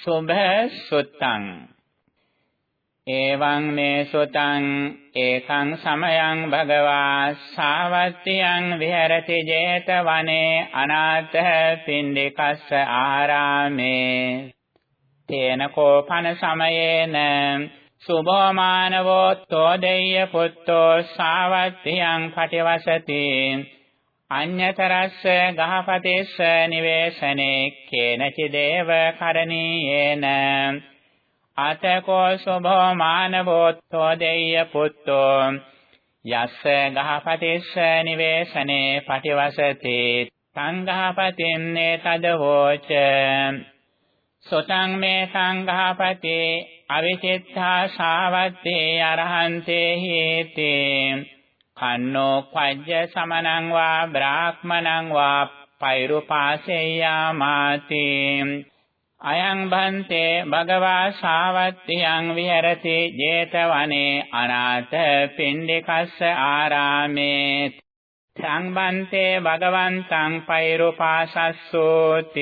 සුභ සුත්තං। එවං මේ සුතං ඒකං සමයං භගවා සාවත්තියං විහෙරති 제තවනේ අනාථ පින්ඩිකස්ස ආරාමේ। තේන කෝපන සමයේන සුභෝ මානවෝ තෝදෙය්‍ය පුත්තෝ සාවත්තියං පටිවසති। අඤ්‍යතරස්ස ගහපතිස්ස නිවේශනේ කේනචිදේව කරණීයේන. අතකෝ සුභෝ මානවෝත්තෝ දෙය්‍ය පුත්තෝ. යස්ස ගහපතිස්ස නිවේශනේ පටිවසති. සංඝාපතින්නේ තදවෝච සොතං මේ සංඝාපති අවිචිත්තා ශාවත්තේ අරහන්තේ හේති. කන්නෝ පජ්ජ සමනං වා බ්‍රාහ්මණං වා පෛරුපාසෙය්‍යාමාති අයං භන්තේ භගවා ශාවත්තියං විහෙරති 제තවනේ අනාථ පින්ඩිකස්ස ආරාමේ සංබන්තේ භගවන්තං පෛරුපාසස්සෝති.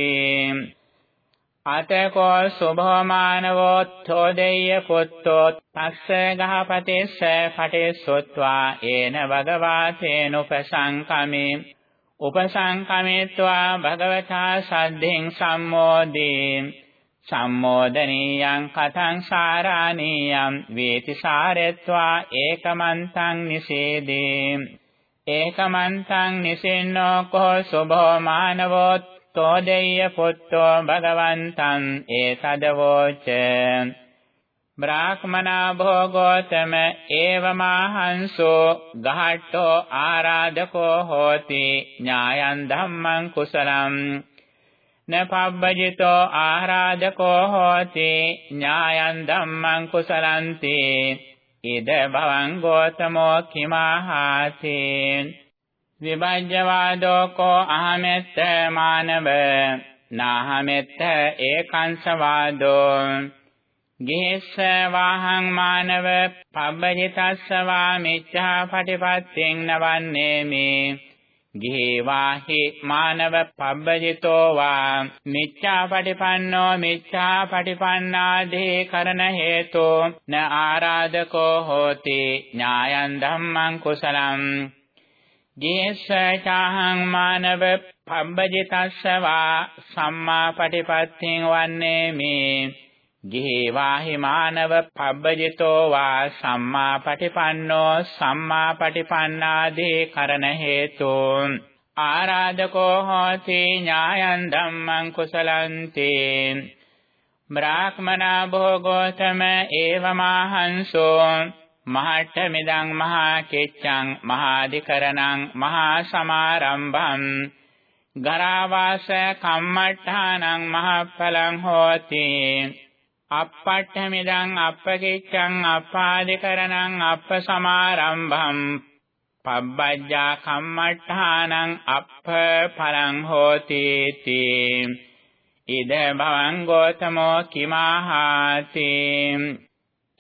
අතකෝ සුභමානවෝ තෝදෙය්‍ය පුත්තෝ තස්ස ගහපතිස්ස පටිසොත්වා ඒන භගවා තේනුපසංකමේ උපසංකමේत्वा භගවතා සද්ධින් සම්මෝදී සම්මෝදනීයං කතං සාරාණීයං වේති සාරෙත්වා ඒකමන්තං නිසේදී ඒකමන්තං නිසින්නෝ කෝ සුභෝ මානවෝ තෝදෙය්‍ය පුත්තෝ භගවන්තං ඒතදවෝච. බ්‍රාහ්මනා භෝගෝතම ඒවමාහංසෝ ගහට්ටෝ ආරාධකෝ හෝති ඥායං ධම්මං කුසලං. නපබ්බජිතෝ ආරාධකෝ හෝති ඥායං ධම්මං කුසලන්ති. ඉද භවං ගෝතමෝ කිමාහාති. විභජ්‍යවාදෝ කෝ අහමෙත්ත මානව නාහමෙත්ත ඒකංසවාදෝ ගේස්ස වාහං මානව පබ්බජිතස්ස වා මිච්ඡා පටිපත්තෙන් නවන්නේ මේ ගිහේ වාහි මානව පබ්බජිතෝ වා මිච්ඡා පටිපන්නෝ මිච්ඡා පටිපන්නාදී කරන හේතෝ න ආරාධකෝ හෝති ඥායං ධම්මං කුසලං ගේස්ස චාහං මානව පබ්බජිතස්ස වා සම්මා පටිපත්තෙන් වන්නේ මේ ගිහි වාහි මානව පබ්බජිතෝ වා සම්මා පටිපන්නෝ සම්මා පටිපන්නාදී කරන හේතු. ආරාධකෝ හෝති ඥායං ධම්මං කුසලන්ති. බ්‍රාහ්මනා භෝගෝතම ඒවමාහංසෝ මහට්ඨමිදං මහා කෙච්ඡං මහාධිකරණං මහා සමාරම්භං ගරාවාස කම්මට්ඨානං මහඵලං හෝති අප්පට්ඨමිදං අප්පකිච්ඡං අප්පාදිකරණං අප්පසමාරම්භම් පබ්බජ්ජා කම්මට්ඨානං අප්ප පරං හෝති තී ඉද භවං ගෝතමෝ කිමාහාති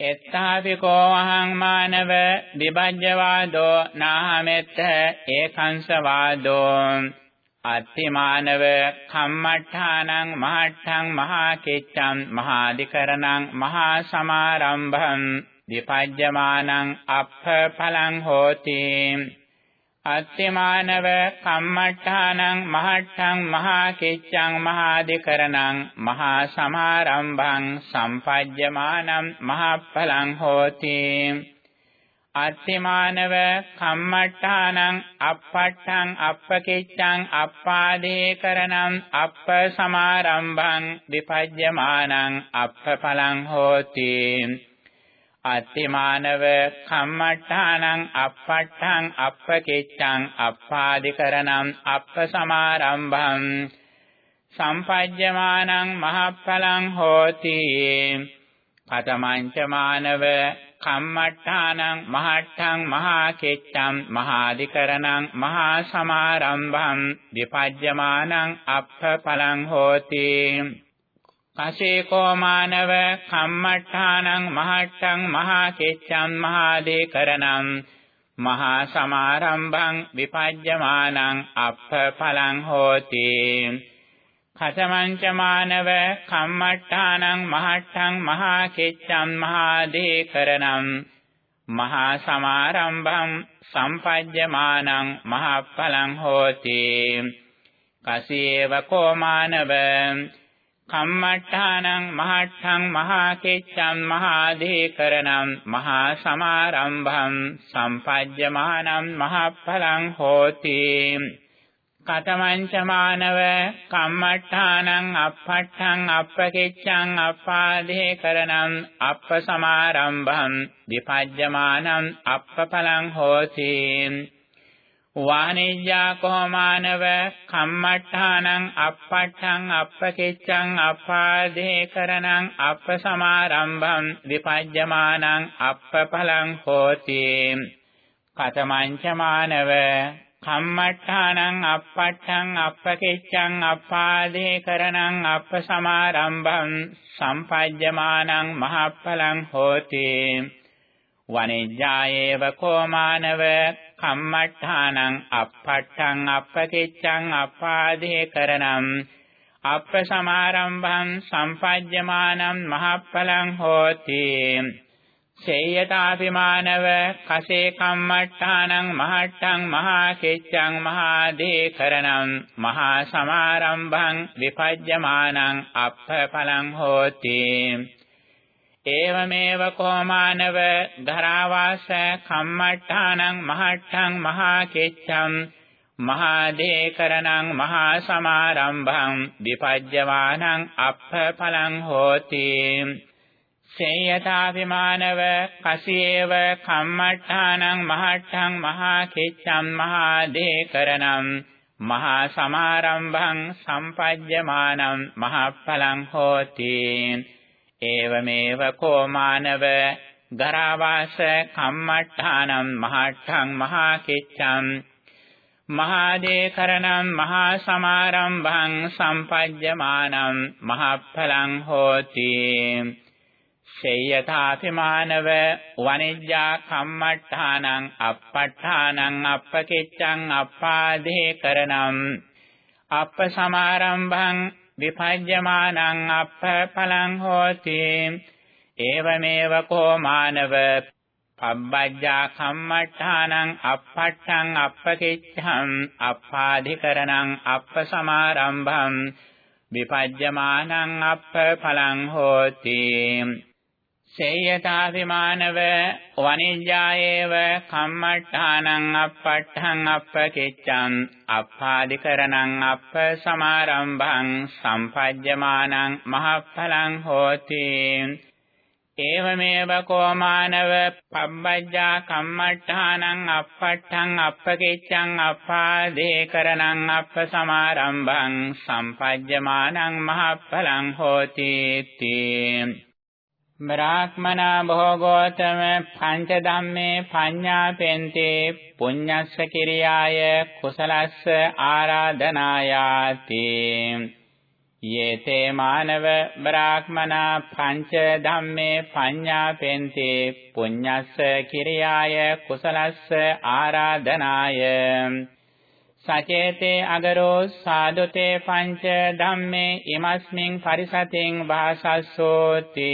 එත්තාපිකෝ අහං මානව විභජ්‍යවාදෝ නාහමෙත්ත ඒකංසවාදෝ අත්තිමානව කම්මඨානං මහට්ඨං මහා කිච්ඡං මහාධිකරණං මහා සමාරම්භං විපජ්ජමානං අප්ප පලං හෝති අත්තිමානව කම්මඨානං මහට්ඨං මහා කිච්ඡං මහාධිකරණං මහා සමාරම්භං සම්පජ්ජමානං මහප්පලං හෝති. අත්තිමානව කම්මට්ඨානං අප්පට්ඨං අප්පකිච්ඡං අප්පාදේකරණං අප්ප සමාරම්භං විපජ්ජමානං අප්පඵලං හෝති. අත්තිමානව කම්මට්ඨානං අප්පට්ඨං අප්පකිච්ඡං අප්පාදිකරණං අප්ප සමාරම්භං සම්පජ්ජමානං මහප්ඵලං හෝති පතමංච මානව කම්මට්ඨානං මහට්ඨං මහා කෙච්ඡං මහාධිකරණං මහා සමාරම්භං විපජ්ජමානං අප්ප පලං හෝති කසේකෝ මානව කම්මට්ඨානං මහට්ඨං මහා කෙච්ඡං මහාධිකරණං මහා සමාරම්භං විපජ්ජමානං අප්ප පලං හෝති කතමංච මානව කම්මට්ඨානං මහට්ඨං මහා කිච්ඡං මහා දීකරණං මහා සමාරම්භං සම්පජ්ජමානං මහප්පලං හෝති. කසීව කෝමානව කම්මට්ඨානං මහට්ඨං මහා කිච්ඡං මහා දීකරණං මහා සමාරම්භං සම්පජ්ජමානං මහප්පලං හෝති. කතමංච මානව කම්මට්ඨානං අප්පට්ඨං අප්පකිච්ඡං අප්පාදේ කරණං අප්පසමාරම්භං විපජ්ජමානං අප්පඵලං හෝති. වාණිජ්ජා කොමානව කම්මට්ඨානං අප්පට්ඨං අප්පකිච්ඡං අප්පාදේ කරණං අප්පසමාරම්භං විපජ්ජමානං අප්පඵලං හෝති. කතමංච මානව කම්මට්ඨානං අප්පට්ඨං අප්පකිච්ඡං අප්පාදේ කරණං අප්පසමාරම්භං සම්පජ්ජමානං මහප්පලං හෝති. වනිජ්ජායේව කෝමානව කම්මට්ඨානං අප්පට්ඨං අප්පකිච්ඡං අප්පාදේ කරණං අප්පසමාරම්භං සම්පජ්ජමානං මහප්පලං හෝති සේයතාපිමානව කසේ කම්මට්ඨානං මහට්ටං මහා කෙච්ඡං මහා දේකරණං මහා සමාරම්භං විපජ්ජමානං අප්පඵලං හෝති ඒවමේව කෝමානව ධරාවාස කම්මට්ඨානං මහට්ටං මහා කෙච්ඡං මහා දේකරණං මහා සමාරම්භං විපජ්ජමානං අප්පඵලං හෝති සේයතාපිමානව කසියේව කම්මට්ඨානං මහට්ඨං මහා කිච්ඡම් මහා දේකරණං මහා සමාරම්භං සම්පජ්ජමානං මහප්පලං හෝති ඒවමේව කෝමානව ගරාවාස කම්මට්ඨානං මහට්ඨං මහා කිච්ඡම් මහා දේකරණං මහා සමාරම්භං සම්පජ්ජමානං මහප්පලං හෝති සේයථාතිමානව වනිජ්ජා කම්මට්ඨානං අප්පට්ඨානං අප්පකිච්ඡං අප්පාදේ කරණං අප්පසමාරම්භං විපජ්ජමානං අප්පඵලං හෝති ඒවමේව කෝ මානව පබ්බජ්ජා කම්මට්ඨානං අප්පට්ඨං අප්පකිච්ඡං අප්පාධිකරණං අප්පසමාරම්භං විපජ්ජමානං අප්පඵලං හෝති සේයතාවිමානව වනිජ්ජායේව කම්මට්ඨානං අප්පට්ඨං අප්පකිච්ඡං අප්පාදිකරණං අප්ප සමාරම්භං සම්පජ්ජමානං මහප්ඵලං හෝති. ඒවමේව කෝමානව පබ්බජ්ජා කම්මට්ඨානං අප්පට්ඨං අප්පකිච්ඡං අප්පාදේකරණං අප්ප සමාරම්භං සම්පජ්ජමානං මහප්ඵලං හෝති. තී බ්‍රාහ්මනා භෝගෝතම පංච ධම්මේ පඤ්ඤාපෙන්තේ පුඤ්ඤස්ස කිරියාය කුසලස්ස ආරාධනායාති. යේතේ මානව බ්‍රාහ්මනා පංච ධම්මේ පඤ්ඤාපෙන්තේ පුඤ්ඤස්ස කිරියාය කුසලස්ස ආරාධනාය. සචේතේ අගරෝ සාදුතේ පංච ධම්මේ ඉමස්මින් පරිසතෙන් වාසස්සෝති.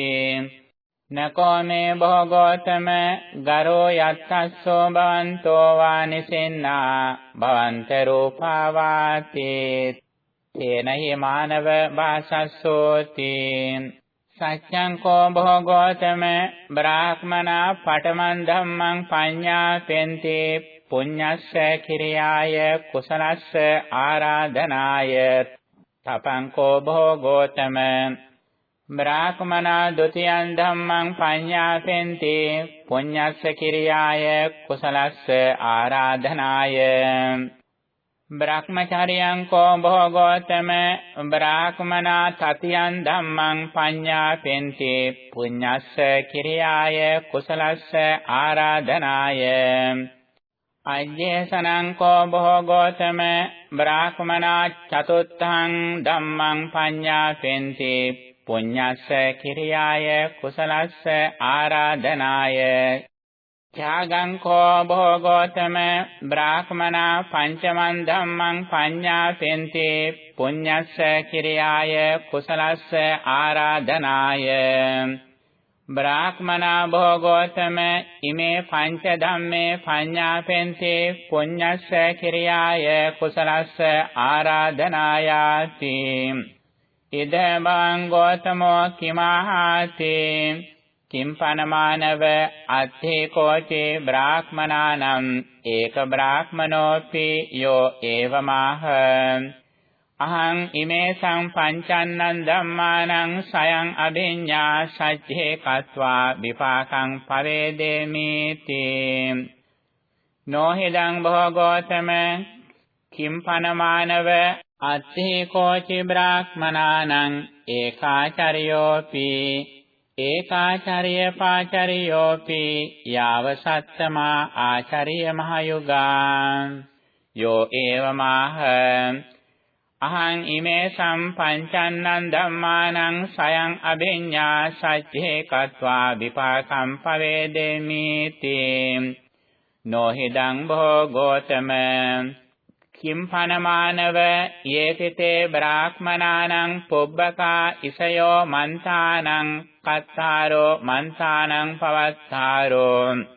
නකෝ මේ භෝගෝතම ගරෝ යත්තස්සෝ භවන්තෝ වානිසෙන්නා භවන්ත රූපාවාති. තේන හි මානව වාසස්සෝති. සච්ඡං කෝ භෝගෝතම බ්‍රාහ්මනා පඨමන් ධම්මං පඤ්ඤා පෙන්තේ පුඤ්ඤස්ස කිරියාය කුසලස්ස ආරාධනාය තපංකෝ භෝගෝතම බ්‍රාහ්මනා ဒ ුතියං ධම්මං පඤ්ඤාසෙන්ති පුඤ්ඤස්ස කිරියාය කුසලස්ස ආරාධනාය බ්‍රහ්මචාරියං කෝ භෝගෝතම බ්‍රාහ්මනා තතියං ධම්මං පඤ්ඤාපෙන්ති පුඤ්ඤස්ස කිරියාය කුසලස්ස ආරාධනාය අජ්ජේසනං කෝ භෝගෝතම බ්‍රාහ්මනා චතුත්ථං ධම්මං පඤ්ඤාසෙන්ති පුඤ්ඤස්ස කිරියාය කුසලස්ස ආරාධනාය ත්‍යාගං කෝ භෝගෝතම බ්‍රාහ්මනා පංචමන් ධම්මං පඤ්ඤාසෙන්ති පුඤ්ඤස්ස කිරියාය කුසලස්ස ආරාධනාය බ්‍රාහ්මනා භෝගෝතම ඉමේ පංච ධම්මේ පඤ්ඤාපෙන්ති පුඤ්ඤස්ස කිරියාය කුසලස්ස ආරාධනායාති. ඉද බං ගෝතමෝ කිමාහාති. කිම්පනමානව අත්ථේ කෝචේ බ්‍රාහ්මනානම්. ඒක බ්‍රාහ්මනෝපි යෝ ඒවමාහ. අහං ඉමේ සංපංචන්නං ධම්මානං සයං අභිඤ්ඤා සච්චේ කତ୍වා විපාකං පවේදේමි තේ නොහිදං භෝගෝතම කිම්පනමානව අත්ථේ කෝචි බ්‍රාහ්මනානං ඒකාචරියෝපි ඒකාචාර්ය පාචරියෝපි යාව සත්තමා ආචාර්ය මහයුගා. යෝ ඒවමාහ අහං ඉමේ සම්පංචන්නං ධම්මානං සයං අභිඤ්ඤා සච්චේ කତ୍වා විපාකම් පවේදෙමි තේ නොහිදං භෝගෝතම කිම් පනමානව යේතිතේ බ්‍රාහ්මනානං පුබ්බකා ඉසයෝ මන්තානං කත්තාරෝ මන්තානං පවත්තාරෝ.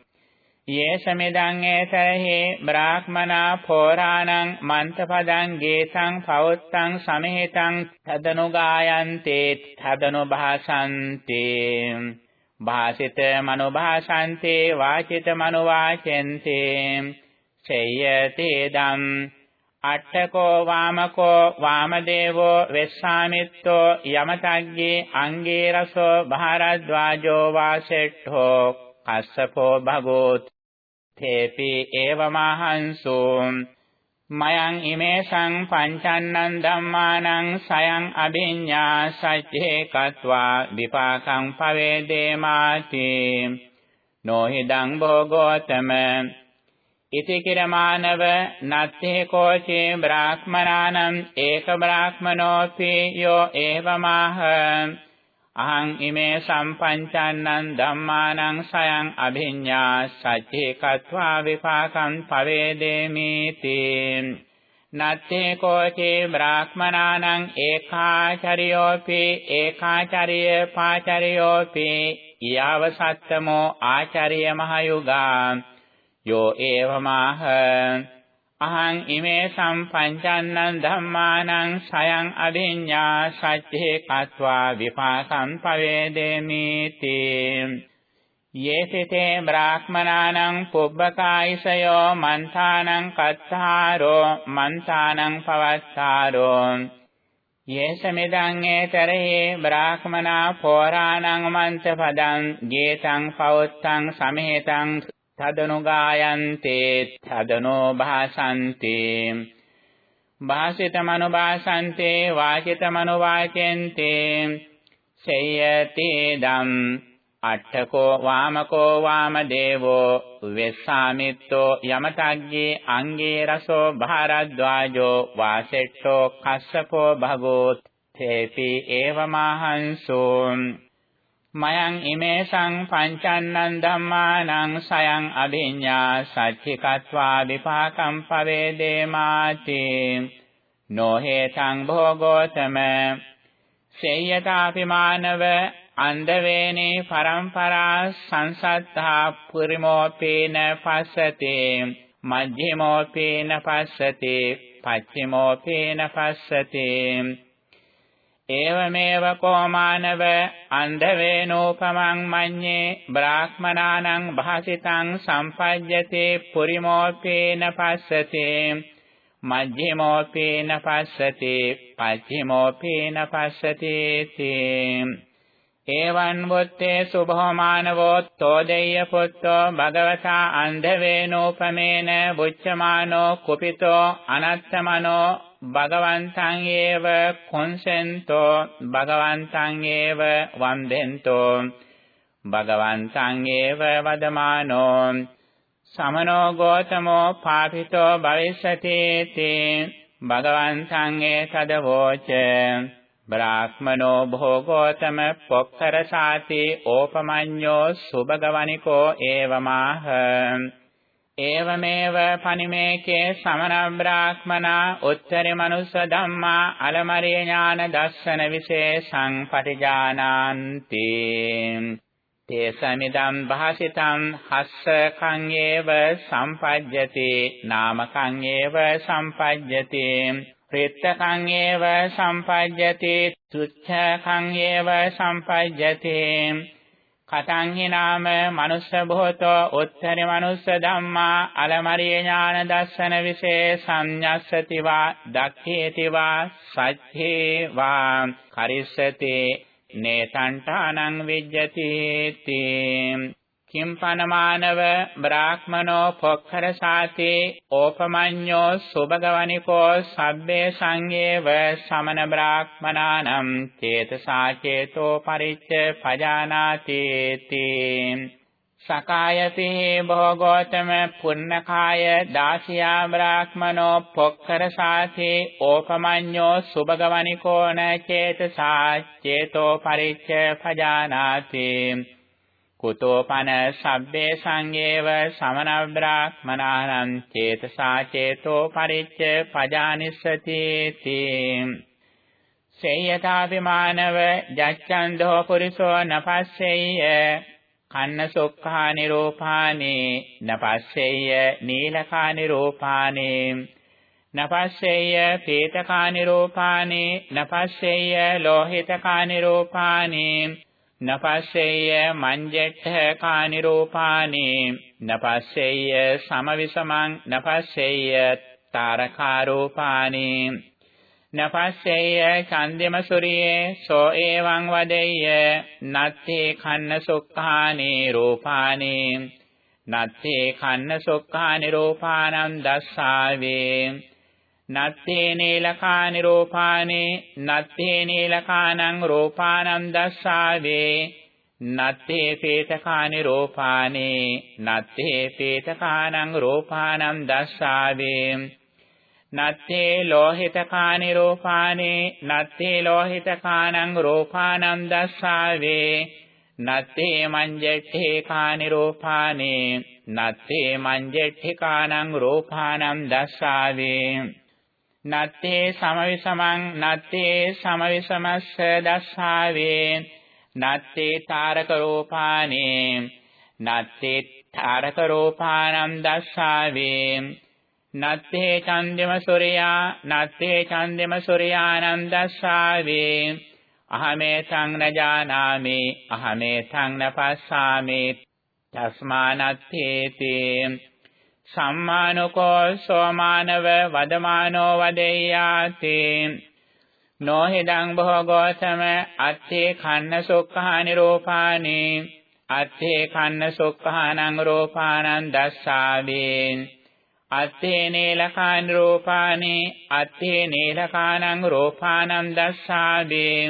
යේසමිදං ඒතරහි බ්‍රාහ්මනා පෝරාණං මන්තපදං ගේතං පවුත්තං සමහෙතං තදනුගායන්තේ තදනුභාසන්තේ. භාසිත මනුභාසන්තේ වාචිත මනුවාචෙන්තේ. සේයතේ දම් අට්ඨකෝ වාමකෝ වාමදේවෝ වෙස්සාමිත්තෝ යමතග්ගේ අංගේ රසෝ භාරද්වාජෝ වාසෙට්ඨෝ. කස්සපෝ භගෝත් තේපි ඒවමහංසෝ මයං ඉමේසං පංචන්නං ධම්මානං සයං අභිඤ්ඤා සච්චේ කତ୍වා විපාකං පවේදේමාති නොහිදං භෝගෝතම ඉති කිරමානව නත්තේ කෝචේ බ්‍රාහ්මනානම් ඒක බ්‍රාහ්මනෝපි යෝ ඒවමාහ අහං ඉමේ සම්පංචන්නං ධම්මානං සයං අභිඤ්ඤා සච්චේ කତ୍වා විපාකං පවේදේමි තේ නත්තේ කෝචේ බ්‍රාහ්මනානං ඒකාචරියෝපි ඒකාචරිය පාචරියෝපි යාව සත්තමෝ ආචාර්ය මහයුගා. යෝ ඒවමාහ අහං ඉමේ සම්පංචන්නං ධම්මානං සයං අභිඤ්ඤා සච්චේ කତ୍වා විපාකං පවේදේමි තේ. යේසිතේ බ්‍රාහ්මනානං පුබ්බකායිසයෝ මන්තානං කත්තාරෝ මන්තානං පවත්තාරෝ යේසමිදං ඒතරේ බ්‍රාහ්මනා පෝරාණං මන්ත පදං ගේතං පවුත්තං සමහෙතං තදනුගායන්තේ තදනෝ භාසන්තේ භාසිතමනුභාසන්තේ වාචිතමනුවාචෙන්තේ. සේයති දම් අට්ඨකෝ වාමකෝ වාමදේවෝ වෙස්සාමිත්තෝ යමතග්ගේ අංගේ රසෝ භාරද්වාජෝ වාසෙට්ඨෝ කස්සපෝ භගෝ තේපි ඒවමහංසෝ. මයං ඉමේසං පංචන්නං ධම්මානං සයං අභිඤ්ඤා සච්චිකत्वा විපාකම් පවේදේමාති. නොහේතං භෝගෝතම. සේයතාපි මානව අන්දවේනේ පරම්පරා සංසත්තා පුරිමෝපේන පස්සතේ. මජ්ක්‍ධිමෝපේන පස්සතේ. පච්චිමෝපේන පස්සතේ. ඒවමේව කෝමානව අන්ධවේනෝපමං මඤ්ඤේ බ්‍රාහ්මනානං භාසිතං සම්පජ්ජතේ පුරිමෝපේන පස්සතේ මජ්ජිමෝපේන පස්සතේ පච්චිමෝපේන පස්සතේ එවං වොත්තේ සුභමානවෝ තෝදෙය්‍ය පුත්තෝ භගවතා අන්ධවේනෝපමේන බුච්චමානෝ කුපිතෝ අනත්තමනෝ භගවන්තං ඒව කොන්සෙන්තෝ භගවන්තං ඒව වන්දෙන්තෝ භගවන්තං ඒව වදමානෝ සමනෝ ගෝතමෝ පාපිතෝ භවිෂති තේ භගවන්තං ඒ සදවෝච බ්‍රාහ්මනෝ භෝගෝතම පොක්කරසාති ඕපමඤ්ඤෝ සුභගවනිකෝ ඒවමාහ. ඒවමේව පනිමේකේ සමන බ්‍රාහ්මනා උත්තරේ මනුස්ස ධම්මා අලමරිය ඥාන දස්සන විශේෂං පටිජානාන්ති තේසමිදම් භාසිතං හස්ස කං ඒව සම්පජ්ජති නාම කං ඒව සම්පජ්ජති ප්‍රේත්තකං ඒව සම්පජ්ජති තුච්ඡකං ඒව සම්පජ්ජති කතං හිනාම මනුස්ස භූතෝ උත්තරි මනුස්ස ධම්මා අලමරිය ඥාන දස්සන විශේ සංඤස්සති වා දක්ඛේති වා සච්ඡේ වා කරිස්සති නේතංඨානං විජ්ජති තී. කිම්පනමානව බ්‍රාහ්මනෝ පොක්ඛරසාති ඕපමඤ්ඤෝ සුභගවනිකෝ සබ්බේ සංයේව සමන බ්‍රාහ්මනානම් චේතසා චේතෝ පරිච්ඡ පජානාති තී සකායති භෝගෝතම පුන්නකාය දාසියා බ්‍රාහ්මනෝ පොක්ඛරසාති ඕපමඤ්ඤෝ සුභගවනිකෝ න චේතසා චේතෝ පරිච්ඡ පජානාති කුතෝපන සබ්බේ සංයේව සමන බ්‍රාහ්මනානං චේතසා චේතෝ පරිච්ඡ පජානිස්සති තී සේයතාවිමානව ජච්ඡන්தோ පුරිසෝ නපස්සෙය්‍ය කන්න සොක්ඛානි රූපානේ නපස්සෙය්‍ය නීලකානි රූපානේ නපස්සෙය්‍ය පීතකානි රූපානේ නපස්සෙය්‍ය ලෝහිතකානි රූපානේ නපස්සෙය්‍ය මංජෙට්ඨ කානිරූපානේ නපස්සෙය්‍ය සමවිසමං නපස්සෙය්‍ය තාරකාරූපානේ නපස්සෙය්‍ය චන්දෙම සුරියේ සෝ එවං වදෙය්‍ය නත්තේ කන්න සුක්ඛානේ රූපානේ නත්තේ කන්න සුක්ඛානේ රූපානං දස්සාවේ නත්තේ නීලකානි රූපානේ නත්තේ නීලකානං රූපානං දස්සාවේ නත්තේ පේතකානි රූපානේ නත්තේ පේතකානං රූපානං දස්සාවේ. නත්තේ ලෝහිතකානි රූපානේ නත්තේ ලෝහිතකානං රූපානං දස්සාවේ නත්තේ මංජෙට්ඨේ කානි රූපානේ නත්තේ මංජෙට්ඨේ කානං රූපානං දස්සාවේ. නත්තේ සමවිසමං නත්තේ සමවිසමස්ස දස්සාවේ. නත්තේ තාරක රූපානේ. නත්තේ තාරක රූපානම් දස්සාවේ. නත්තේ චන්දෙම සූර්යා නත්තේ චන්දෙම සූර්යානම් දස්සාවේ. අහමේ සං නජානාමි අහමේ සං නපස්සාමි තස්මානත්තේතේ. සම්මානකෝ සෝමානව වදමානෝ වදෙය්‍යාති. නොහිදං භෝගෝතම අත්තේ කන්න සුඛානි රූපානි. අත්තේ කන්න සුඛානං රූපානං දස්සාවේ අත්තේ නීලකානි රූපානි. අත්තේ නීලකානං රූපානං දස්සාවේ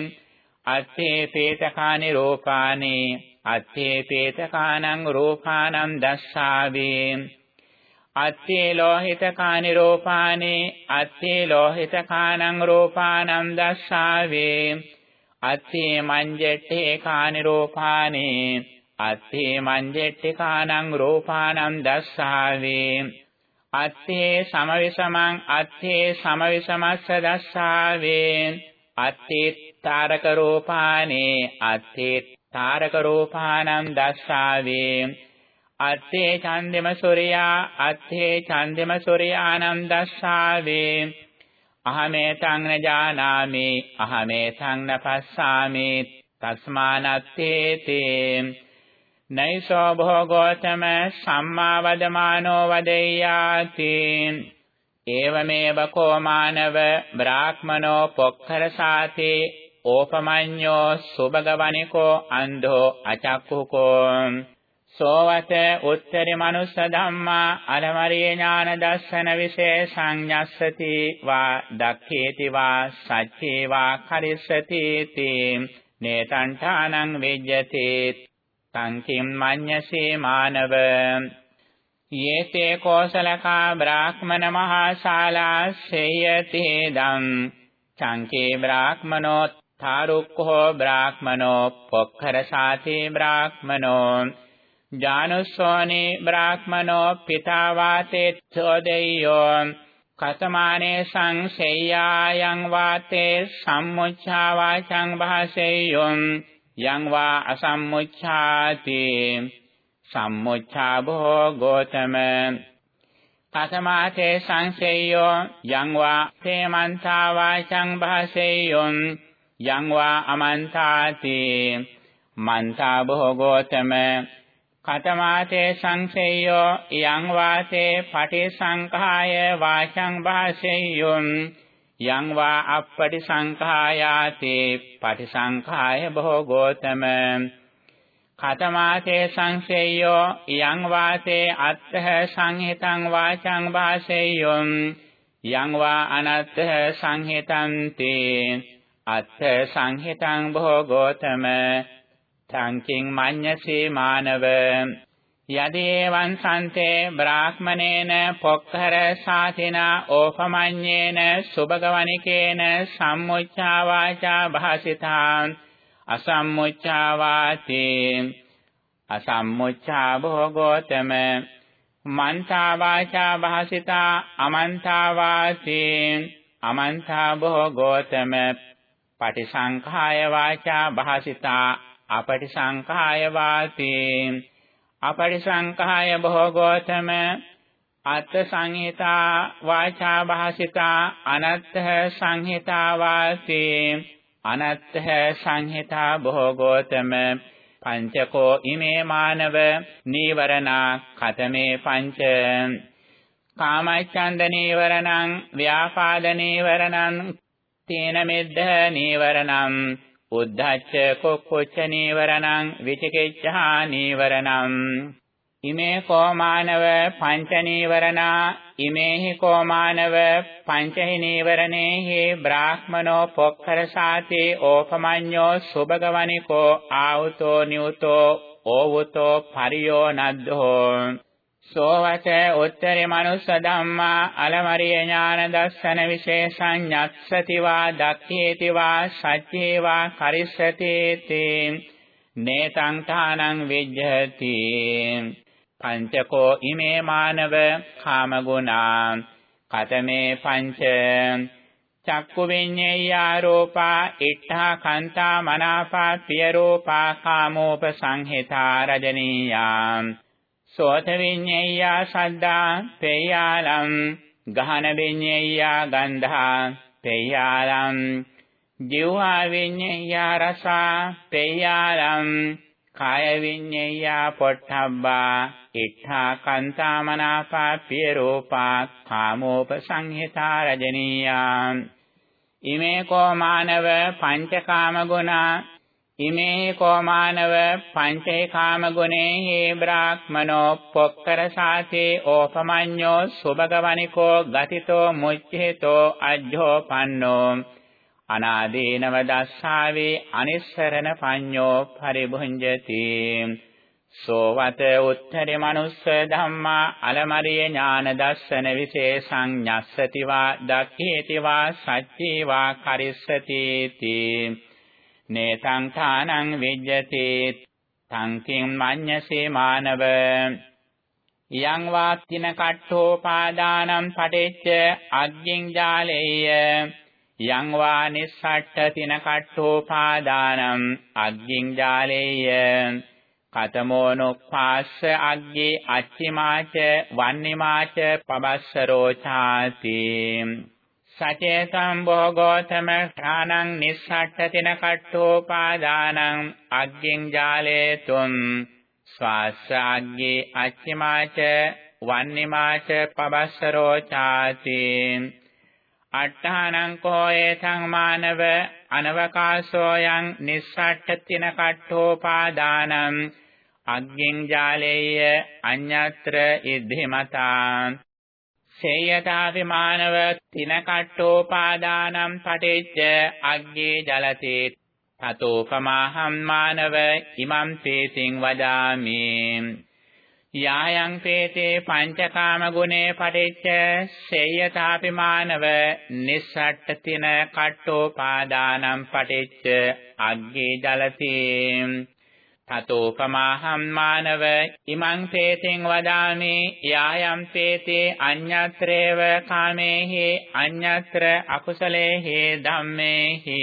අත්තේ පේතකානි රූපානි. අත්තේ පේතකානං රූපානං දස්සාවේ අත්තේ ලෝහිත කානි රූපානේ අත්තේ ලෝහිත කානං රූපානම් දස්සාවේ. අත්තේ මංජෙට්ඨේ කානි රූපානේ අත්තේ මංජෙට්ඨේ කානං රූපානම් දස්සාවේ. අත්තේ සමවිසමං අත්තේ සමවිසමස්ස දස්සාවේ. අත්තේ තාරක රූපානේ අත්තේ තාරක රූපානම් දස්සාවේ. අත්තේ ඡන්දෙම සොරියා අත්තේ ඡන්දෙම සොරියානම් දස්සාවේ. අහමේ තං නජානාමි අහමේ තං නපස්සාමි තස්මානත්තේ තේ නයිසෝ භෝගෝතම සම්මා වදමානෝ වදෙය්‍යාති. ඒවමේව කෝමානව බ්‍රාහ්මනෝ පොක්ඛරසාතේ ඕපමඤ්ඤෝ සුභගවනිකෝ අන්ධෝ අචක්කුකෝ සෝවත උත්තරි මනුස්ස ධම්මා අලමරිය ඥාන දස්සන විශේ සංඤස්සති වා දක්ඛේති වා සච්චේ වා කරිස්සති තේ නේතංඨානං විජ්ජති තං කිම් මඤ්ඤසේ මානව යේතේ කෝසලකා බ්‍රාහ්මන මහා ශාලා සේයති දම් චංකේ බ්‍රාහ්මනෝ තාරුක්ඛෝ බ්‍රාහ්මනෝ පොක්ඛරසාති බ්‍රාහ්මනෝ ජානුස්සෝනි බ්‍රාහ්මනෝ පිතා වාතේ චෝදෙය්‍යෝ කතමානේ සංසෙය්‍යායං වාතේ සම්මුච්ඡා වාචං භාසෙය්‍යොං යං වා අසම්මුච්ඡාති සම්මුච්ඡා භෝ ගෝතම කතමාතේ සංසෙය්‍යෝ යං වා තේමන්තා වාචං භාසෙය්‍යොං යං වා අමන්තාති මන්තා භෝ ගෝතම කතමාතේ සංසෙය්‍යෝ යං වාසේ පටිසංඛාය වාචං වාසෙය්‍යොම් යං වා අප්පටිසංඛායාති පටිසංඛාය භෝගෝතම කතමාතේ සංසෙය්‍යෝ යං වාසේ අත්ථ සංහිතං වාචං වාසෙය්‍යොම් යං වා අනත්ථ සංහිතං තේ අත්ථ සංහිතං භෝගෝතම තංකින් මඤ්ඤසේ මානව. යදේවං සන්තේ බ්‍රාහ්මනේන පොක්ඛර සාතිනා ඕපමඤ්ඤේන සුභගවනිකේන සම්මුච්ඡා වාචා භාසිතා අසම්මුච්ඡා වාති අසම්මුච්ඡා භෝගෝතම මන්තා වාචා භාසිතා අමන්තා වාති අමන්තා භෝගෝතම පටිසංඛාය වාචා භාසිතා අපටිසංඛාය වාති. අපටිසංඛාය භෝගෝතම අත්ථ සංහිතා වාචා භාසිතා අනත්ථ සංහිතා වාති. අනත්ථ සංහිතා භෝගෝතම පංචකෝ ඉමේ මානව නීවරණා කතමේ පංච. කාමච්ඡන්ද නීවරණං ව්‍යාපාද නීවරණං තේන මෙද්ධ නීවරණං උද්ධච්ච කුක්කුච්ච නීවරණං විචිකිච්ඡා නීවරණං ඉමේ කෝමානව පංච නීවරණා ඉමේහි කෝමානව පංචහි නීවරණේහි බ්‍රාහ්මනෝ පොක්ඛරසාති ඕපමඤ්ඤෝ සුභගවනිකෝ ආවුතෝ නියුතෝ ඕවුතෝ පරියෝ නද්දෝ සෝවත උත්තරේ මනුස්ස ධම්මා අලමරිය ඥාන දස්සන විශේෂං ඤත්සති වා දක්ඛේති වා සච්චේ වා කරිස්සති තේ නේතං තානං විජ්ජති. පංචකෝ ඉමේ මානව කාම ගුණා කතමේ පංච. චක්කු විඤ්ඤේයා රූපා ඉත්තා කන්තා මනාපා පිය රූපා කාමෝප සංහිතා රජනීයා. සෝත විඤ්ඤේයා සද්දා පේයාලම් ගහන විඤ්ඤේයා ගන්ධා පේයාලම් ජීවා විඤ්ඤේයා රසා පේයාලම් කාය විඤ්ඤේයා පොට්ටබ්බා ඉත්තා කන්තාමනාපා පිය රූපා කාමෝප සංහිතා රජනීයා. ඉමේ කෝ මානව පංචකාම ගුණා ඉමේ කෝමානව පංචේ කාම ගුණේහි බ්‍රාහ්මනෝ පොක්කර සාතේ ඕපමඤ්ඤෝ සුභගවනිකෝ ගතිතෝ මුච්ඡේතෝ අජ්ජෝ පන්නෝ අනාදීනව දස්සාවේ අනිස්සරණ පඤ්ඤෝ පරිභුංජති සෝවත උත්තරේ මනුස්ස ධම්මා අලමරිය ඥාන දස්සන විශේෂං ඤස්සති වා දක්ඛේති වා සච්චේ වා කරිස්සති තී නේතං ථානං විජ්ජති තං කිං මඤ්ඤසේ මානව යං වාක්කින කට්ඨෝපාදානං පටිච්ච අග්ගින් ජාලේය යං වා නිස්සට්ඨ තින කට්ඨෝපාදානං අග්ගින් ජාලේය කතමෝ නුක්ඛාස්ස අග්ගේ අච්චිමාච වන්නිමාච පබස්සරෝ ඡාති සචේතං භෝගෝතම ඨානං නිස්සට්ඨතින කට්ඨෝපාදානං අග්ගින් ජාලේතුම් ස්වාස්සාග්ගේ අච්චිමාච වන්නිමාච පබස්සරෝ ചാති අට්ඨානං කෝයේතං මානව අනවකාශෝ යං නිස්සට්ඨතින කට්ඨෝපාදානං අග්ගින් ජාලේය අඤ්ඤත්‍ර ඉද්ධිමතා. සේයතාපි මානව තිනකට්ඨෝපාදානම් පටිච්ච අග්ගේ ජලතේ. තතෝපමාහම් මානව ඉමම් තේසින් වදාමි. යායන් පේතේ පංචකාම ගුණේ පටිච්ච සේයතාපි මානව නිස්සට්ඨ තින කට්ටෝපාදානම් පටිච්ච අග්ගේ ජලති. තතෝපමාහම් මානව ඉමං පේතෙන් වදාමි. යායම් පේතේ අඤ්ඤත්‍රේව කාමේහි අඤ්ඤත්‍ර අකුසලේහි ධම්මේහි.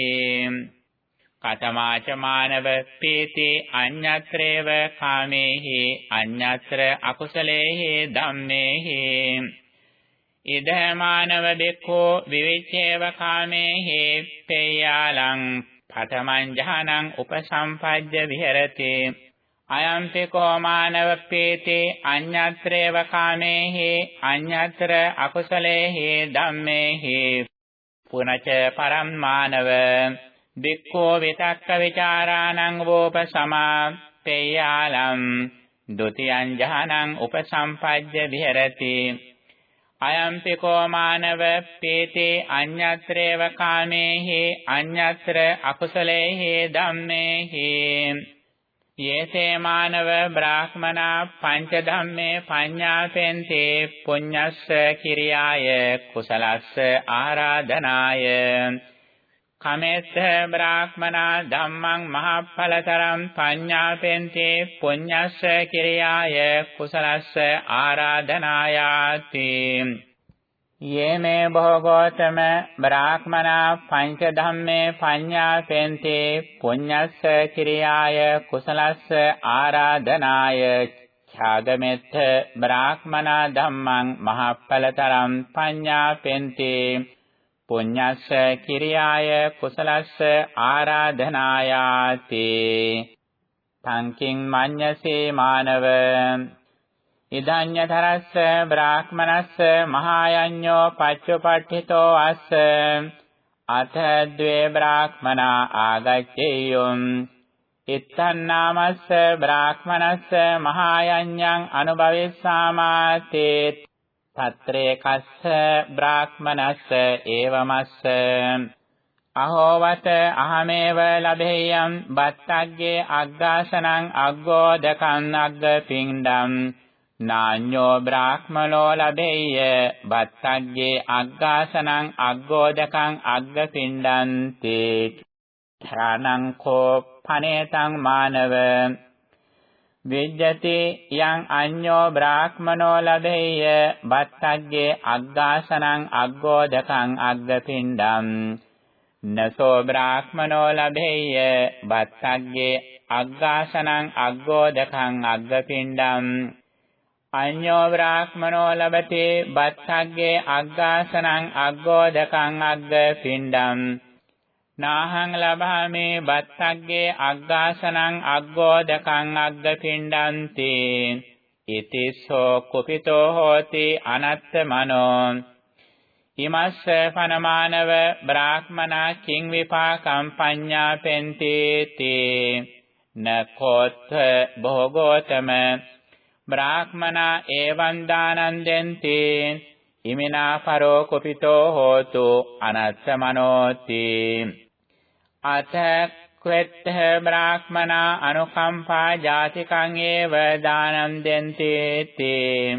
කතමාච මානව පීති අඤ්ඤත්‍රේව කාමේහි අඤ්ඤත්‍ර අකුසලේහි ධම්මේහි. ඉද මානව බික්ඛෝ විවිච්ඡේව කාමේහි පේයාලං පඨමං ඥානං උපසම්පජ්ජ විහෙරති. අයම්පි කෝමානව පීති අඤ්ඤත්‍රේව කාමේහි අඤ්ඤත්‍ර අකුසලේහි ධම්මේහි. පුනච පරම්මානව. වික්ඛෝ විතක්ක ਵਿਚාරාණං වෝපසමා තේයාලම් ဒ ුතියං ඥානං උපසම්පජ්ජ විහෙරති. අයම්පි කෝමානව පීති අඤ්ඤත්‍රේව කාමේහි අඤ්ඤත්‍ර අකුසලේහි ධම්මේහි. යේසේ මානව බ්‍රාහ්මනා පංච ධම්මේ පඤ්ඤාපෙන්තේ පුඤ්ඤස්ස කිරියාය කුසලස්ස ආරාධනාය. කමෙත්ත බ්‍රාහ්මනා ධම්මං මහඵලතරම් පඤ්ඤාපෙන්තේ පුඤ්ඤස්ස කිරියාය කුසලස්ස ආරාධනායාති. යේමේ භෝගෝතම බ්‍රාහ්මනා පංච ධම්මේ පඤ්ඤාපෙන්තේ පුඤ්ඤස්ස කිරියාය කුසලස්ස ආරාධනාය ඡාගමෙත්ත බ්‍රාහ්මනා ධම්මං මහඵලතරම් පඤ්ඤාපෙන්තේ පුඤ්ඤස්ස කිරියාය කුසලස්ස ආරාධනායාති. තංකින් මඤ්ඤසේ මානව. ඉදඤ්ඤතරස්ස බ්‍රාහ්මනස්ස මහායඤ්ඤෝ පච්චපට්ඨිතෝ අස්ස. අත ද්වේ බ්‍රාහ්මනා ආගච්ඡේයොම්. ඉත්තන්නාමස්ස බ්‍රාහ්මනස්ස මහායඤ්ඤං අනුභවෙස්සාමාතේ తත්‍රේ කස්ස බ්‍රාහ්මනස්ස ඒවමස්ස අහෝවත අහමේව ලබෙය්‍යම් බත්තග්ගේ අග්ගාසනං අග්ගෝදකං අග්ග පින්ඩම් නාඤ්ඤෝ බ්‍රාහ්මනෝ ලබෙය්‍ය බත්තග්ගේ අග්ගාසනං අග්ගෝදකං අග්ග පින්ඩන්ති තරණං කෝ පනේතං මානව විජ්ජති යං අඤ්ඤෝ බ්‍රාහ්මනෝ ලබෙය්‍ය බත්තග්ගේ අග්ගාසනං අග්ගෝදකං අග්ගපිණ්ඩම්. නසෝ බ්‍රාහ්මනෝ ලබෙය්‍ය බත්තග්ගේ අග්ගාසනං අග්ගෝදකං අග්ගපිණ්ඩම්. අඤ්ඤෝ බ්‍රාහ්මනෝ ලබති. බත්තග්ගේ අග්ගාසනං අග්ගෝදකං අග්ගපිණ්ඩම්. නාහං ලබාමේ බත්තග්ගේ අග්ගාසනං අග්ගෝදකං අග්ගපිණ්ඩන්ති ඉතිස්සෝ කුපිතෝ හෝති අනත්ත මනෝ. ඉමස්ස පනමානව බ්‍රාහ්මනා කිං විපාකම් පඤ්ඤාපෙන්ති තේ නකෝත් භෝගෝතම බ්‍රාහ්මනා එවං දානන්දෙන්ති ඉමිනා පරෝ කුපිතෝ හෝතු අනත්ත මනෝති. අත ක්වෙත්ත බ්‍රාහ්මනා අනුකම්පා ජාතිකං ඒව දානං දෙන්ති තේ.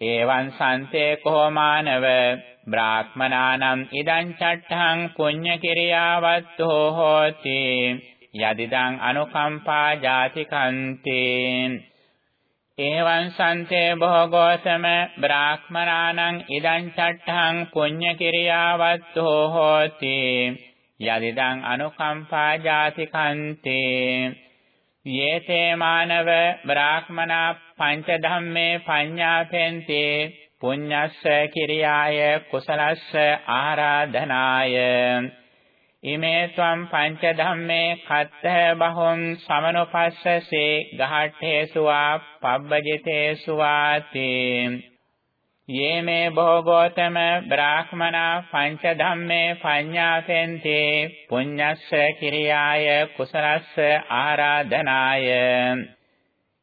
එවං සන්තේ කෝමානව බ්‍රාහ්මනානම් ඉදං චට්ඨං පුඤ්ඤ කිරියාවත්තෝ හෝති. යදිදං අනුකම්පා ජාතිකන්ති එවං සන්තේ භෝගෝසම බ්‍රාහ්මනානං ඉදං චට්ඨං පුඤ්ඤ කිරියාවත්තෝ හෝති. යදිදං අනුකම්පා ජාතිකන්තේ. යේතේ මානව බ්‍රාහ්මනා පංච ධම්මේ පඤ්ඤාපෙන්තේ. පුඤ්ඤස්ස කිරියාය කුසලස්ස ආරාධනාය. ඉමේ ත්වම් පංච ධම්මේ කත්ත බහොම් සමනුපස්සසේ ගහට්ඨේසුවා පබ්බජිතේසුවාති යේමේ භෝගෝතම බ්‍රාහ්මනා පංච ධම්මේ පඤ්ඤාසෙන්තේ පුඤ්ඤස්ස කිරියාය කුසලස්ස ආරාධනාය.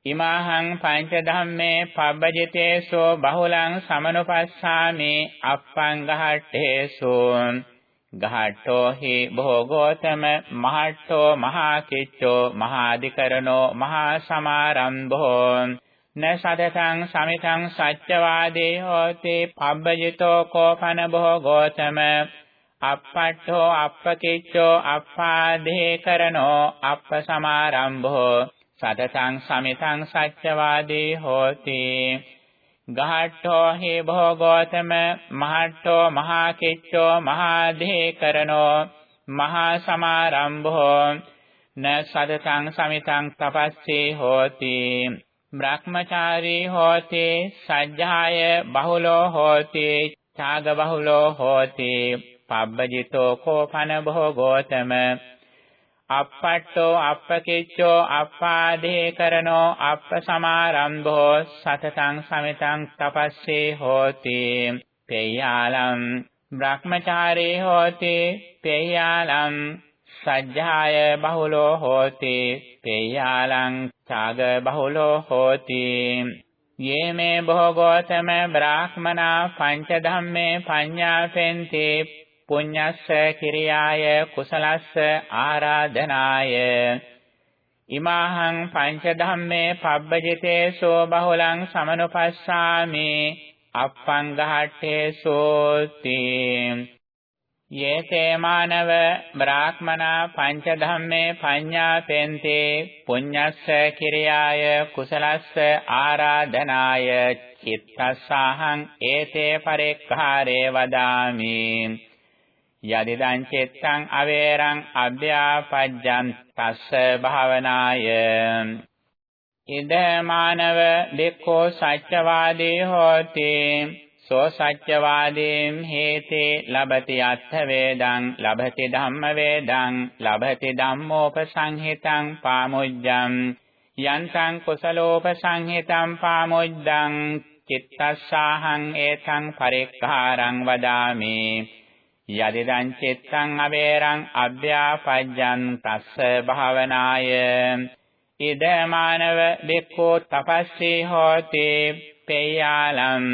ඉමාහං පංච ධම්මේ පබ්බජිතේසෝ බහුලං සමනුපස්සාමි අප්පං ගහට්ඨේසෝ ගහට්ටෝ හි භෝගෝතම මහට්ටෝ මහා කිච්චෝ මහාධිකරණෝ මහා සමාරම්භෝ. න සදතං සමිතං සච්චවාදී හෝති පබ්බජිතෝ කෝපන භෝගෝතම අප්පට්ඨෝ අප්පකිච්ඡෝ අප්පාදේ කරනෝ අප්පසමාරම්භෝ සදතං සමිතං සච්චවාදී හෝති ගහට්ඨෝ හි භෝගෝතම මහට්ඨෝ මහා කිච්ඡෝ මහා දේකරනෝ මහා සමාරම්භෝ න සදතං සමිතං තපස්සේ හෝති බ්‍රහ්මචාරී හෝති සජ්ජාය බහුලෝ හෝති ඡාග බහුලෝ හෝති පබ්බජිතෝ කෝපන භෝගෝතම අප්පට්ඨෝ අප්පකිච්ඡෝ අප්පාදේ කරනෝ අප්පසමාරම්භෝ සතතං සමිතං තපස්සේ හෝති. පේයාලම් බ්‍රහ්මචාරේ හෝති පේයාලම් සජ්ජාය බහුලෝ හෝති පේයාලං ඡාග බහුලෝ හෝති යේමේ භෝගෝතම බ්‍රාහ්මනා පංච ධම්මේ පඤ්ඤාසෙන්ති පුඤ්ඤස්ස කිරියාය කුසලස්ස ආරාධනාය ඉමාහං පංච ධම්මේ පබ්බජිතේසෝ බහුලං සමනුපස්සාමි අප්පංගහට්ඨේසෝති යේතේ මානව බ්‍රාහ්මනා පංච ධම්මේ පඤ්ඤාපෙන්තේ පුඤ්ඤස්ස කිරියාය කුසලස්ස ආරාධනාය චිත්තස්සහං ඒතේ පරික්ඛාරේ වදාමි. යදිදං චිත්තං අවේරං අභ්‍යාපජ්ජං තස්ස භාවනාය. ඉද මානව දෙක්ඛෝ සත්‍යවාදී හෝති. සෝ සත්‍යවාදීම් හේතේ ලබති අත්ථ වේදං ලබති ධම්ම වේදං ලබති ධම්මෝපසංහිතං පාමුජ්ජං. යන්තං කුසලෝපසංහිතං පාමුජ්ජං චිත්තස්සාහං ඒතං පරික්ඛාරං වදාමි. යදිදං චිත්තං අවේරං අභ්‍යාපජ්ජං තස්ස භාවනාය. ඉදමානව බික්ඛෝ තපස්සී හෝති පේයාලම්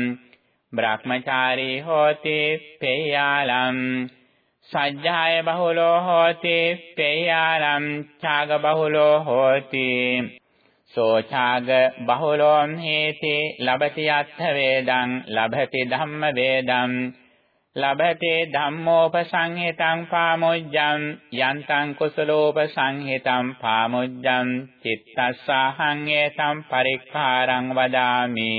බ්‍රහ්මචාරී හෝති පේයාලම් සජ්ජාය බහුලෝ හෝති පේයාලම් ඡාග බහුලෝ හෝති සෝචාග බහුලෝම් හේති ලබති අත්ථ වේදං ලබති ධම්ම වේදං ලබතේ ධම්මෝපසංහිතං පාමුජ්ජං යන්තං කුසලෝපසංහිතං පාමුජ්ජං චිත්තස්සහං ඒතං පරික්ඛාරං වදාමි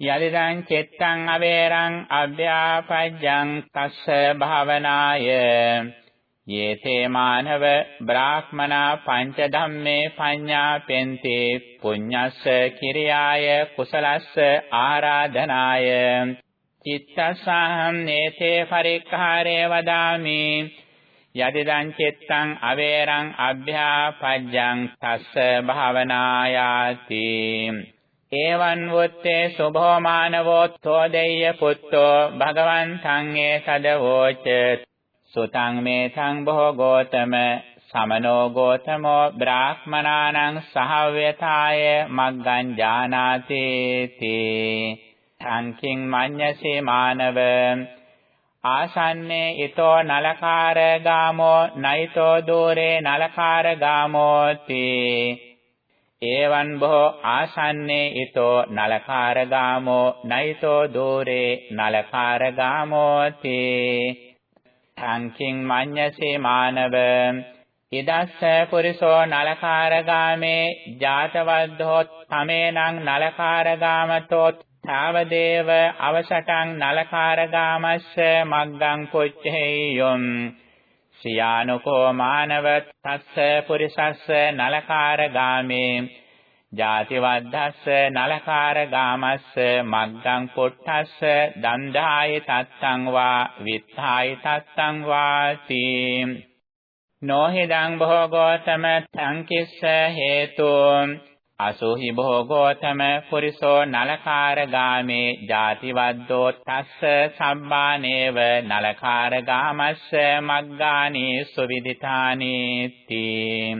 යදිදං චිත්තං අවේරං අභ්‍යාපජ්ජං තස්ස භාවනාය. යේතේ මානව බ්‍රාහ්මනා පංච ධම්මේ පඤ්ඤාපෙන්තේ පුඤ්ඤස්ස කිරියාය කුසලස්ස ආරාධනාය. චිත්තසහම් නේතේ පරික්ඛාරේ වදාමි. යදිදං චිත්තං අවේරං අභ්‍යාපජ්ජං තස්ස භාවනායාති. ඒවං වොත්තේ සුභෝ මානවෝත්තෝ දෙය්‍ය පුත්තෝ භගවන්තං ඒ සදවෝච සුතං මේතං බොහෝ ගෝතම සමනෝ ගෝතමෝ බ්‍රාහ්මනානං සහව්‍යතාය මග්ගං ජානාති තේ සංකින් මඤ්ඤසේ මානව. ආසන්නේ ඊතෝ නලකාර ගාමෝ නයිතෝ දෝරේ නලකාර ගාමෝති. ඒවං බෝ ආසන්නේ ඊතෝ නලකාර ගාමෝ නයිතෝ දෝරේ නලකාර ගාමෝති සංකින් මඤ්ඤසේ මානව. ඉදස්ස පුරිසෝ නලකාරගාමේ ජාතවද්ධෝ තමේනං නලකාරගාමතෝ තාවදේව අවසටං නලකාරගාමස්ස මග්ගං පුච්චේයොම් සියානුකෝ මානව තස්ස පුරිසස්ස නලකාරගාමේ. ජාති වද්ධස්ස නලකාරගාමස්ස මග්ගං පුට්ඨස්ස දණ්ඩාය තත්තං වා විත්ථාය තත්තං වාති. නොහිදං භෝගෝතම සංකිස්ස හේතුම් අසෝහි භෝගෝතම පුරිසෝ නලකාරගාමේ ජාතිවද්දෝ තස්ස සම්බානේව නලකාරගාමස්ස මග්ගානී සුවිදිතානී තී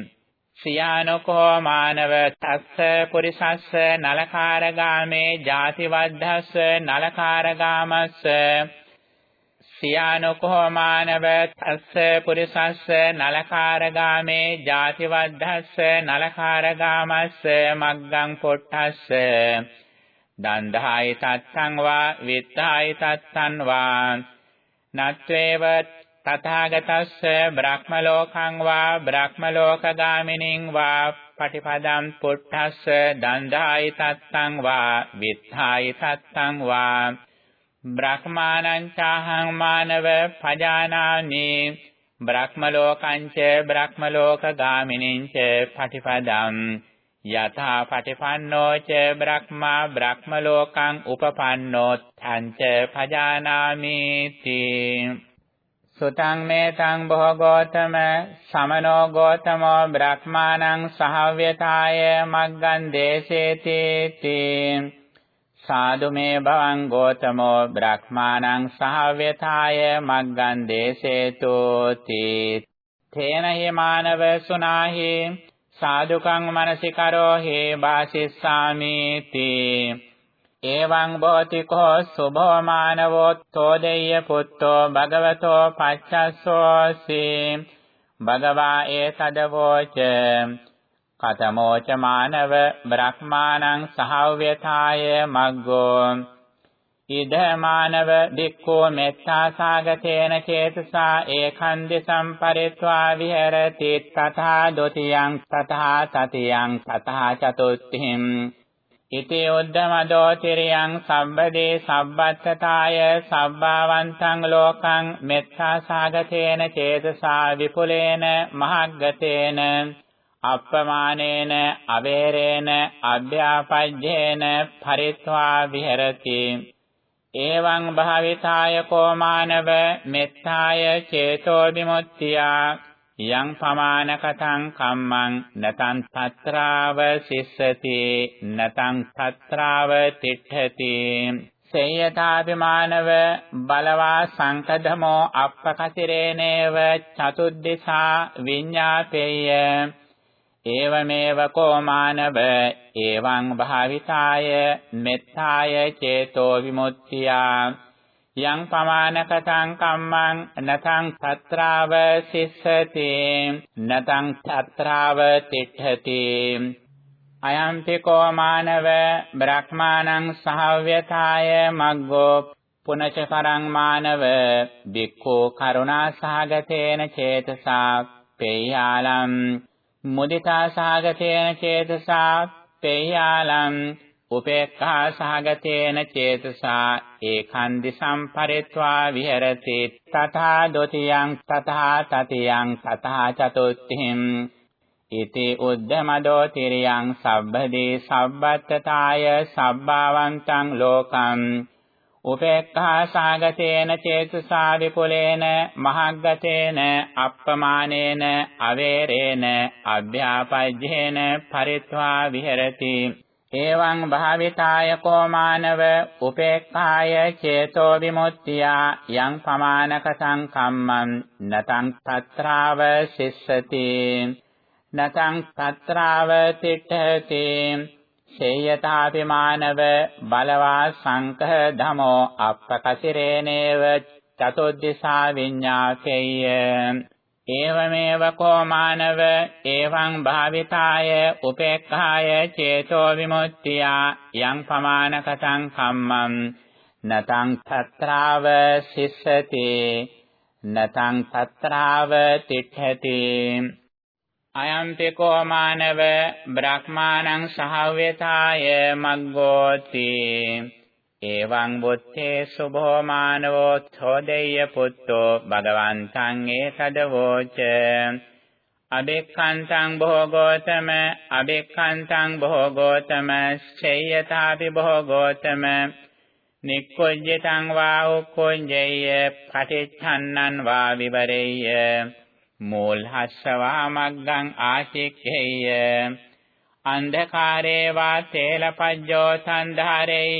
සියානකෝ මානව තස්ස පුරිසස්ස නලකාරගාමේ ජාතිවද්දස්ස නලකාරගාමස්ස සියානුකෝමානව තස්ස පුරිසස්ස නලකාරගාමේ ජාතිවද්ධස්ස නලකාරගාමස්ස මග්ගං පොට්ටස්ස දන්දහායි තත්තං වා විත්තායි තත්තං වා නත්වේව තථාගතස්ස බ්‍රහ්මලෝකං වා බ්‍රහ්මලෝකගාමිනින් වා පටිපදම් පුට්ඨස්ස දන්දායි තත්තං වා විත්තායි තත්තං වා බ්‍රහ්මානං චාහං මානව පජානාමි. බ්‍රහ්මලෝකං ච බ්‍රහ්මලෝකගාමිනින් ච පටිපදම් යථා පටිපන්නෝ ච බ්‍රහ්මා බ්‍රහ්මලෝකං උපපන්නෝ තං ච පජානාමි තී සුතං මේතං බොහෝ ගෝතම සමනෝ ගෝතමෝ බ්‍රහ්මාණං සහව්‍යතාය මග්ගං දේශේති තී සාදු මේ භවං ගෝතමෝ බ්‍රහ්මාණං සහව්‍යතාය මග්ගං දේශේතු තී තේන හි මානව සුනාහි සාදුකං මනසිකරෝ හි වාසිස්සාමි තී එවං බෝතිකෝ සුභෝ මානවෝ තෝදෙය්‍ය පුත්තෝ භගවතෝ පච්චස්සෝසි භගවා ඒතදවෝච කතමෝච මානව බ්‍රහ්මාණං සහව්‍යතාය මග්ගෝ. ඉද මානව දික්ඛෝ මෙත්තා සාගතේන චේතසා ඒකන්දි සම්පරිත්වා විහෙරති තථා ဒ ොතියං තථා තතියං තථා චතුත්ථිම් ඉති උද්ධමදෝ තිරියං සම්බදේ සබ්බත්තතාය සබ්බාවන්තං ලෝකං මෙත්තා සාගතේන චේතසා විපුලේන මහග්ගතේන. අප්පමානේන අවේරේන අභ්‍යාපජ්ජේන පරිත්වා විහෙරති. එවං භාවිතාය කෝමානව මෙත්තාය චේතෝ විමුක්තියා. යං පමානකතං කම්මං නතං තත්‍රාව සිස්සති නතං තත්‍රාව තිට්ඨති. සේයතාභිමානව බලවා සංකදමෝ අප්පකසිරේනේව චතුද්දසා විඤ්ඤාපේය. ඒවමේව කෝමානව එවං භාවිතාය මෙත්තාය චේතෝ විමුක්තියා යං පමානකතං කම්මං නතං తත්‍රාව සිස්සති නතං తත්‍රාව තිට්ඨති අයම්පි කෝමානව බ්‍රහ්මාණං සහව්‍යතාය මග්ගෝ පුනච කරං මානව බික්ඛෝ කරුණා සහගතේන චේතසා පේයාලම් මුදිතා සහගතේන චේතසා පේයාලම් උපේක්ඛා සහගතේන චේතසා ඒකන්දි සම්පරිත්වා විහෙරති තථා ဒ ොතියං තථා තතියං තථා චතුත්ථිම් ඉති උද්ධමදෝ තිරියං සබ්බදී සබ්බත්තතාය සබ්බාවන්තං ලෝකං උපේක්ඛා සාගතේන චේතසා විපුලේන මහග්ගතේන අප්පමානේන අවේරේන අභ්‍යාපජ්ජේන පරිත්වා විහෙරති. එවං භාවිතාය කෝමානව උපේක්ඛාය චේතෝ විමුක්තියා යං පමානක සංකම්මං නතං తත්‍රාව සිස්සති. නතං తත්‍රාව තිට්ඨති. සේයතාපි මානව බලවා සංඝ ධමෝ අප්පකසිරේනේව චතුද්දිසා විඤ්ඤාපේය ඒවමේව කෝමානව එවං භාවිතාය උපේක්ඛාය චේතෝ විමුක්තියා යං පමානකතං කම්මං. නතං తත්‍රාව සිස්සති. නතං తත්‍රාව තිට්ඨති. අයම්පි කෝමානව බ්‍රහ්මාණං සහව්‍යතාය මග්ගෝති. එවං බුත්තේ සුභෝ මානවෝ තෝදෙය්‍ය පුත්තෝ භගවන්තං ඒතදවෝච. අබෙක්ඛන්තං භෝගෝතම අබෙක්ඛන්තං භෝගෝතම ශ්‍රේයතාපි භෝගෝතම. නික්කොජ්ජතං වා උක්කොජ්ජේය පටිච්ඡන්නං වා විවරේය. මූල්හස්සවා මග්ගං ආචික්ඛේය අන්ධකාරේ වා තේලපජ්ජෝ සන්ධාරේය।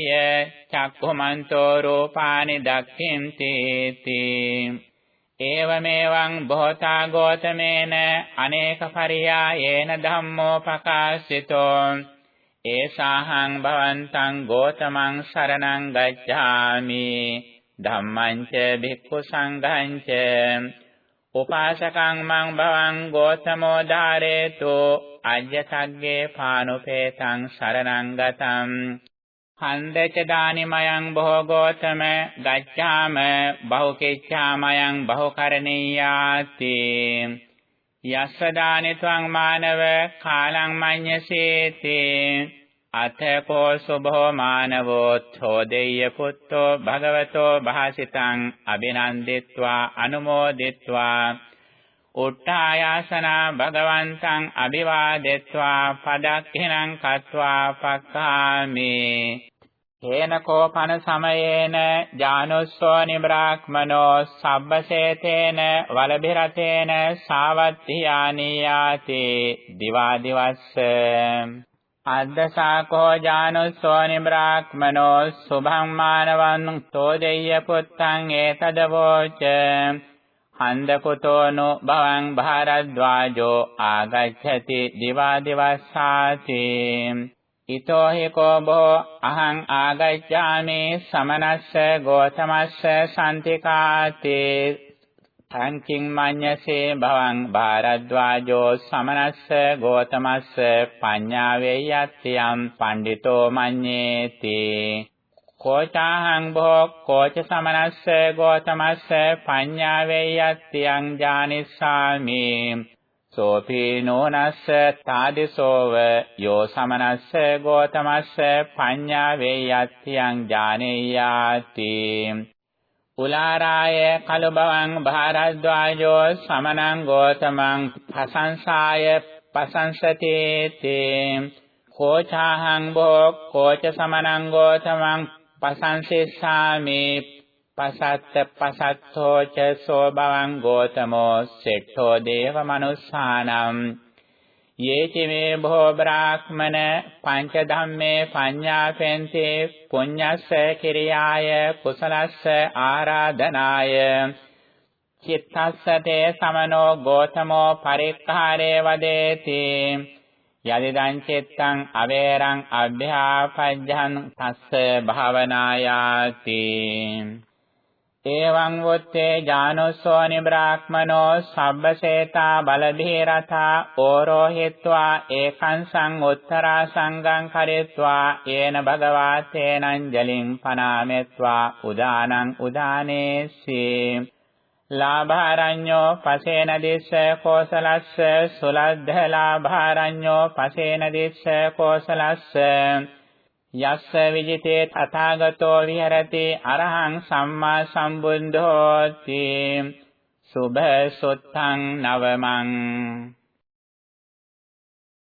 චක්ඛුමන්තෝ රූපානි දක්ඛින්ති තී ඒවමෙවං බොහෝතා ගෝතමේන අනේක පරියායේන ධම්මෝ පකාශිතෝ ඒසාහං භවන්තං ගෝතමං සරණං ගච්ඡාමි। ධම්මං ච භික්ඛු සංඝං ච। උපාසකං මං භවං ගෝතමෝ ධාරේතු අජ්ජ සග්ගේ පානුපේතං සරණං ගතං හන්දච දානිමයං බොහෝ ගෝතම ගච්ඡාම බහුකිච්ඡාමයං බහුකරණීයාති යස්ස දානි ත්වං මානව කාලං මඤ්ඤසේති අතකෝ සුභෝ මානවෝ ඡෝදෙය්‍ය පුත්තෝ භගවතෝ භාසිතං අබිනන්දිත්වා අනුමෝදිත්වා උට්ඨායාසනා භගවන්තං අභිවාදෙත්වා පදක්ඛිනං කତ୍වා පක්ඛාමි. හේනකෝ පන සමයේන ජානුස්සෝනි බ්‍රාහ්මනෝ සබ්බසේතේන වලබිරතේන සාවත්තියානියාති දිවා දිවස්ස. අද්දසාකෝ ජානුස්සෝනි බ්‍රාහ්මනෝ සුභං මානවං තෝදෙය්‍ය පුත්තං ඒතදවෝච හන්දකුතෝනෝ භවං භාරද්වාජෝ ආගච්ඡති දිවා දිවස්සාති. ඊතෝ හිකෝ බෝ අහං ආගච්ඡාමි සමනස්ස ගෝතමස්ස සම්තිකාතේ තංකින් මඤ්ඤසේ භවං භාරද්වාජෝ සමනස්ස ගෝතමස්ස පඤ්ඤාවේ යත්‍යම් පණ්ඩිතෝ මඤ්ඤේති. කෝචාහං භෝ කෝච සමනස්ස ගෝතමස්ස පඤ්ඤාවේ යත්‍යං ජානිස්සාමි. සෝපි නෝනස්ස තාදිසෝව යෝ සමනස්ස ගෝතමස්ස පඤ්ඤාවේ යත්‍යං ජානේයාති. උලාරාය කලබවං භාරද්වාජෝ සමනං ගෝතමං පසංසාය පසංසති තේ කෝචාහං භෝ කෝච සමනං ගෝතමං පසංසෙස්සාමි පසත්ත පසත්තෝ ච සෝ භවං ගෝතමෝ සෙට්ඨෝ දේව මනුස්සානම් යේති මේ භෝ බ්‍රාහ්මන පංච ධම්මේ පඤ්ඤාපෙන්තේ පුඤ්ඤස්ස කිරියාය කුසලස්ස ආරාධනාය. චිත්තස්ස තේ සමනෝ ගෝතමෝ පරික්ඛාරේ වදේති. යදිදං චිත්තං අවේරං අභ්‍යාපජ්ජං තස්ස භාවනායාති. එවං වොත්තේ ඥානෝසෝනි බ්‍රාහ්මනෝ සබ්බසේතා බලධීරතා ඕරෝහිත්වා ඒකං සං උත්තරා සංගං කරෙත්වා ඒන භගවා තේනං ජලින් පනාමෙත්වා උදානං උදානේසී ලාභාරඤ්ඤෝ පසේන දිස්ස කෝසලස්ස සුලද්ධ ලාභාරඤ්ඤෝ පසේන දිස්ස කෝසලස්ස යස්ස විජිතේ තථාගතෝ විහෙරති අරහං සම්මා සම්බුද්ධෝති. සුභ සොත්තං නවමං.